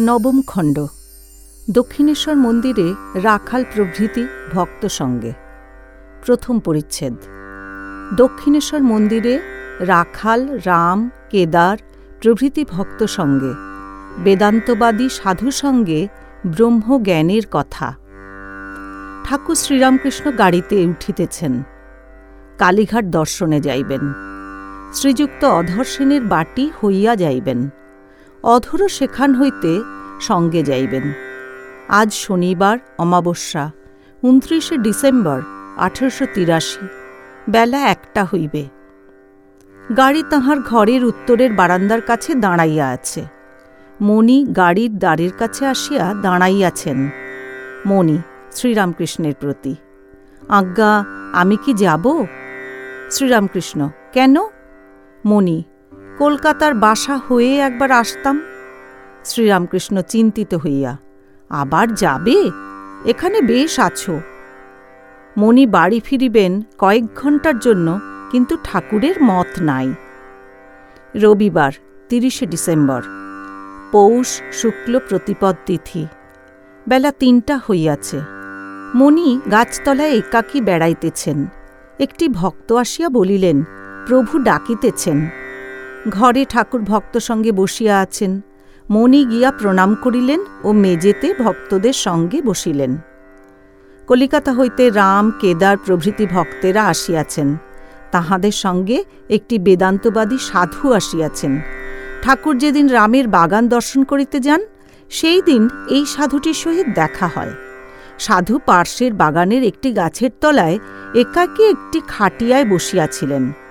নবম খণ্ড। দক্ষিণেশ্বর মন্দিরে রাখাল প্রভৃতি ভক্ত সঙ্গে। প্রথম পরিচ্ছেদ। দক্ষিণেশ্বর মন্দিরে রাখাল, রাম, কেদার প্রভৃতি ভক্ত সঙ্গে। বেদান্তবাদী সাধু সঙ্গে ব্রহ্মজ্ঞানের কথা। ঠাকুর শ্রীরামকৃষ্ণ গাড়িতে উঠিতেছেন। কালীঘাট দর্শনে যাইবেন। শ্রীযুক্ত অধর সেনের বাটি হইয়া যাইবেন। অধরও সেখান হইতে সঙ্গে যাইবেন। আজ শনিবার, অমাবস্যা, উনত্রিশে ডিসেম্বর, আঠেরোশো তিরাশি, বেলা একটা হইবে। গাড়ি তাহার ঘরের উত্তরের বারান্দার কাছে দাঁড়াইয়া আছে। মণি গাড়ির দ্বারের কাছে আসিয়া দাঁড়াইয়াছেন। মণি, শ্রীরামকৃষ্ণের প্রতি, আজ্ঞা, আমি কি যাব? শ্রীরামকৃষ্ণ, কেন? মণি কলকাতার বাসা হয়ে একবার আসতাম। শ্রীরামকৃষ্ণ চিন্তিত হইয়া, আবার যাবে? এখানে বেশ আছো। মণি বাড়ি ফিরিবেন কয়েক ঘণ্টার জন্য, কিন্তু ঠাকুরের মত নাই। রবিবার, তিরিশে ডিসেম্বর, পৌষ শুক্ল প্রতিপদ তিথি, বেলা তিনটা হইয়াছে। মণি গাছতলায় একাকী বেড়াইতেছেন। একটি ভক্ত আসিয়া বলিলেন, প্রভু ডাকিতেছেন। ঘরে ঠাকুর ভক্ত সঙ্গে বসিয়া আছেন। মণি গিয়া প্রণাম করিলেন ও মেজেতে ভক্তদের সঙ্গে বসিলেন। কলিকাতা হইতে রাম, কেদার প্রভৃতি ভক্তেরা আসিয়াছেন। তাহাদের সঙ্গে একটি বেদান্তবাদী সাধু আসিয়াছেন। ঠাকুর যেদিন রামের বাগান দর্শন করিতে যান, সেই দিন এই সাধুটির সহিত দেখা হয়। সাধু পার্শ্বের বাগানের একটি গাছের তলায় একাকী একটি খাটিয়ায় বসিয়াছিলেন।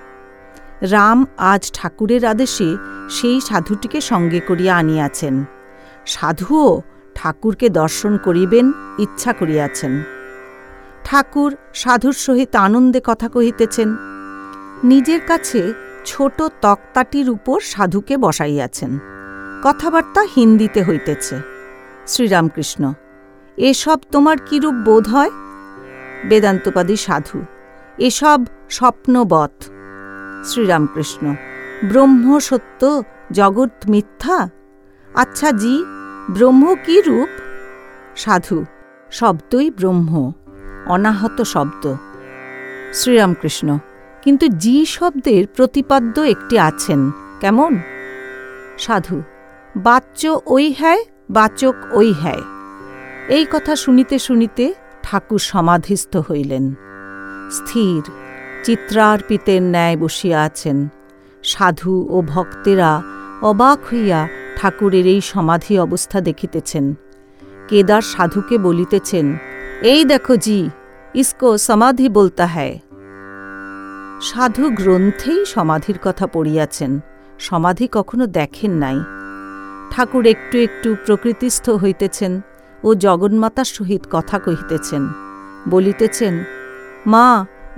রাম আজ ঠাকুরের আদেশে সেই সাধুটিকে সঙ্গে করিয়া আনিয়াছেন। সাধুও ঠাকুরকে দর্শন করিবেন, ইচ্ছা করিয়াছেন। ঠাকুর সাধুর সহিত আনন্দে কথা কহিতেছেন। নিজের কাছে ছোট তক্তাটির উপর সাধুকে বসাইয়াছেন। কথাবার্তা হিন্দিতে হইতেছে। শ্রীরামকৃষ্ণ, এসব তোমার কিরূপ বোধ হয়? বেদান্তবাদী সাধু, এসব স্বপ্নবৎ। শ্রীরামকৃষ্ণ। ব্রহ্ম সত্য, জগৎ মিথ্যা? আচ্ছা জি, ব্রহ্ম কি রূপ? সাধু, শব্দই ব্রহ্ম, অনাহত শব্দ। শ্রীরামকৃষ্ণ, কিন্তু জি শব্দের প্রতিপাদ্য একটি আছেন, কেমন? সাধু, বাচ্য ওই হ্যায়, বাচক ওই হ্যায়। এই কথা শুনিতে শুনিতে ঠাকুর সমাধিস্থ হইলেন। স্থির চিত্রার্পিতের ন্যায় বসিয়া আছেন সাধু ও ভক্তেরা অবাক হইয়া ঠাকুরের এই সমাধি অবস্থা দেখিতেছেন। কেদার সাধুকে বলিতেছেন, এই দেখো জি, ইসকো সমাধি বলতা হ্যায়। সাধু গ্রন্থেই সমাধির কথা পড়িয়াছেন, সমাধি কখনো দেখেন নাই। ঠাকুর একটু একটু প্রকৃতিস্থ হইতেছেন ও জগন্মাতার সহিত কথা কহিতেছেন, বলিতেছেন, মা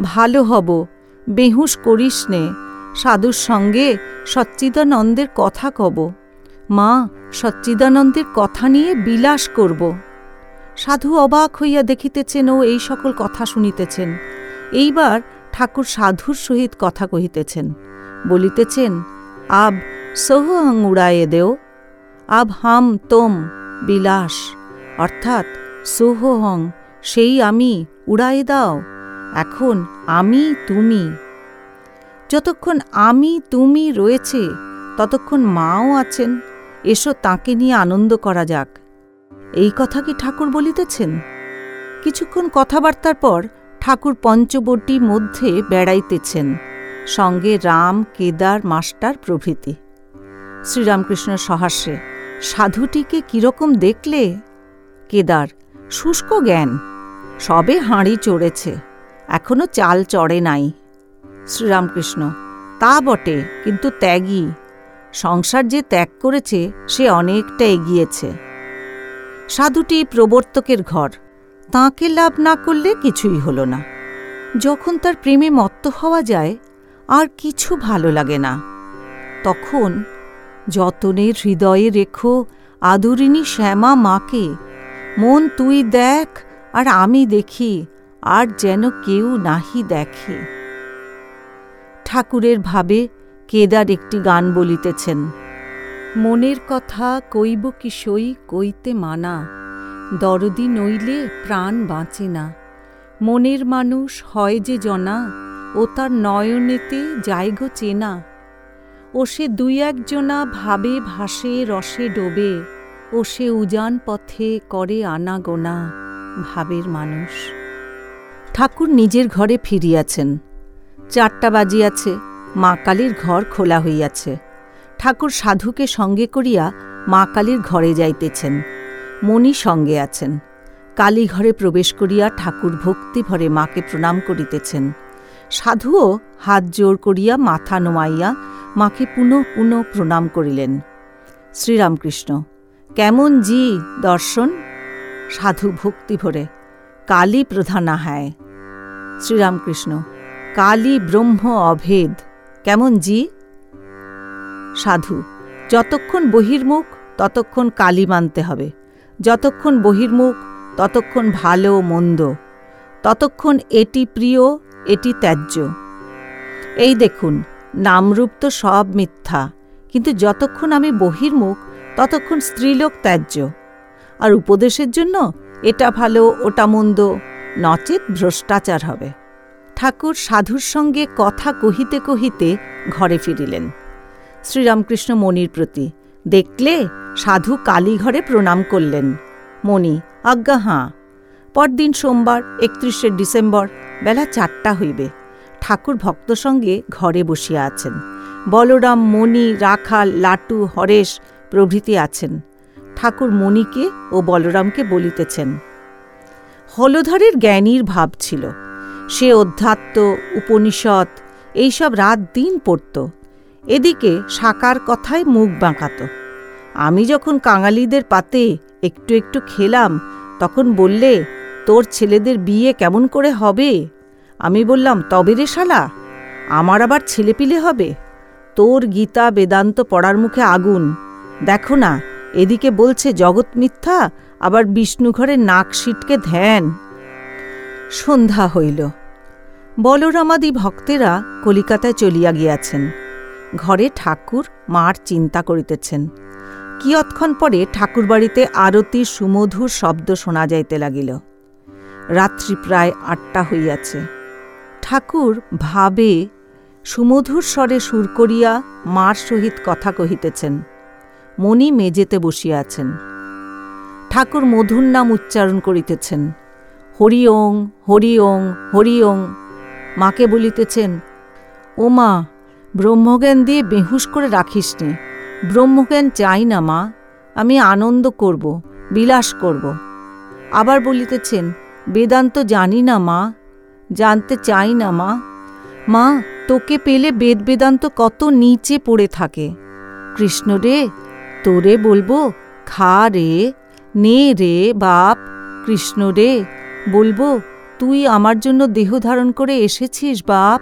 ভালো হব, বেহুশ করিস নে। সাধুর সঙ্গে সচ্চিদানন্দের কথা কব। মা, সচ্চিদানন্দের কথা নিয়ে বিলাস করব। সাধু অবাক হইয়া দেখিতেছেন ও এই সকল কথা শুনিতেছেন। এইবার ঠাকুর সাধুর সহিত কথা কহিতেছেন। বলিতেছেন, আব সোহং উড়ায়ে দেও, আব হাম তোম বিলাস। অর্থাৎ সোহং সেই আমি উড়ায়ে দাও। এখন আমি, তুমি। যতক্ষণ আমি, তুমি রয়েছে, ততক্ষণ মাও আছেন। এসো তাকে নিয়ে আনন্দ করা যাক। এই কথা কি ঠাকুর বলিতেছেন? কিছুক্ষণ কথাবার্তার পর ঠাকুর পঞ্চবটি মধ্যে বেড়াইতেছেন, সঙ্গে রাম, কেদার, মাস্টার প্রভৃতি। শ্রীরামকৃষ্ণ সহাস্যে সাধুটিকে কীরকম দেখলে? কেদার, শুষ্ক জ্ঞান, সবে হাঁড়ি চড়েছে। এখনও চাল চড়ে নাই। শ্রীরামকৃষ্ণ, তা বটে, কিন্তু ত্যাগী। সংসার যে ত্যাগ করেছে, সে অনেকটা এগিয়েছে। সাধুটি প্রবর্তকের ঘর। তাঁকে লাভ না করলে কিছুই হল না। যখন তার প্রেমে মত্ত হওয়া যায়, আর কিছু ভালো লাগে না। তখন যতনের হৃদয়ে রেখো আদরিনী শ্যামা মাকে, মন তুই দেখ আর আমি দেখি আর যেন কেউ নাহি দেখে। ঠাকুরের ভাবে কেদার একটি গান বলিতেছেন, মনের কথা কইব কি সই কইতে মানা, দরদি নইলে প্রাণ বাঁচে না। মনের মানুষ হয় যে জনা, ও তার নয়নেতে যাইগো চেনা। ও সে দুই একজনা ভাবে ভাসে, রসে ডোবে, ও সে উজান পথে করে আনাগোনা ভাবের মানুষ। ঠাকুর নিজের ঘরে ফিরিয়াছেন। চারটা বাজিয়াছে, মা কালীর ঘর খোলা হইয়াছে। ঠাকুর সাধুকে সঙ্গে করিয়া মা কালীর ঘরে যাইতেছেন। মণি সঙ্গে আছেন। কালী ঘরে প্রবেশ করিয়া ঠাকুর ভক্তি ভরে মাকে প্রণাম করিতেছেন। সাধুও হাত জোর করিয়া মাথা নোয়াইয়া মাকে পুনঃ পুনঃ প্রণাম করিলেন। শ্রীরামকৃষ্ণ, কেমন জি দর্শন? সাধু ভক্তি ভরে কালী প্রধানা হ্যায় শ্রীরামকৃষ্ণ, কালী ব্রহ্ম অভেদ, কেমন জি? সাধু, যতক্ষণ বহির্মুখ, ততক্ষণ কালী মানতে হবে। যতক্ষণ বহির্মুখ, ততক্ষণ ভালো মন্দ। ততক্ষণ এটি প্রিয়, এটি ত্যায্য। এই দেখুন, নামরূপ তো সব মিথ্যা, কিন্তু যতক্ষণ আমি বহির্মুখ, ততক্ষণ স্ত্রীলোক ত্যায্য। আর উপদেশের জন্য এটা ভালো, ওটা মন্দ, নচেত ভ্রষ্টাচার হবে। ঠাকুর সাধুর সঙ্গে কথা কহিতে কহিতে ঘরে ফিরিলেন। শ্রীরামকৃষ্ণ মণির প্রতি, দেখলে, সাধু কালীঘরে প্রণাম করলেন। মণি, আজ্ঞা, হাঁ। পরদিন সোমবার, একত্রিশে ডিসেম্বর, বেলা চারটা হইবে। ঠাকুর ভক্ত সঙ্গে ঘরে বসিয়া আছেন। বলরাম, মণি, রাখাল, লাটু, হরেশ প্রভৃতি আছেন। ঠাকুর মণিকে ও বলরামকে বলিতেছেন। হলধরের জ্ঞানীর ভাব ছিল। সে অধ্যাত্ম উপনিষদ এইসব রাত দিন পড়ত। এদিকে সাকার কথায় মুখ বাঁকাত। আমি যখন কাঙালিদের পাতে একটু একটু খেলাম, তখন বললে, তোর ছেলেদের বিয়ে কেমন করে হবে? আমি বললাম, তবে রে শালা, আমার আবার ছেলেপিলে হবে। তোর গীতা বেদান্ত পড়ার মুখে আগুন। দেখো না এদিকে বলছে, জগৎ মিথ্যা, আবার বিষ্ণুঘরের নাক সিটকে ধ্যান। সন্ধ্যা হইল। বলরামাদি ভক্তেরা কলিকাতায় চলিয়া গিয়াছেন। ঘরে ঠাকুর মার চিন্তা করিতেছেন। কিয়ৎক্ষণ পরে ঠাকুরবাড়িতে আরতির সুমধুর শব্দ শোনা যাইতে লাগিল। রাত্রি প্রায় আটটা হইয়াছে। ঠাকুর ভাবে সুমধুর স্বরে সুর করিয়া মার সহিত কথা কহিতেছেন। মণি মেজেতে বসিয়া আছেন। ঠাকুর মধুর নাম উচ্চারণ করিতেছেন। হরি ওং হরি ওং হরি ওং। মাকে বলিতেছেন, ও মা, ব্রহ্মজ্ঞান দিয়ে বেহুশ করে রাখিস নে ব্রহ্মজ্ঞান চাই না মা, আমি আনন্দ করব, বিলাস করব। আবার বলিতেছেন, বেদান্ত জানি না মা, জানতে চাই না মা। মা, তোকে পেলে বেদ বেদান্ত কত নিচে পড়ে থাকে। কৃষ্ণ রে তোরে বলব, খা রে, নে রে, বাপ, কৃষ্ণ রে। বলব, তুই আমার জন্য দেহ ধারণ করে এসেছিস, বাপ।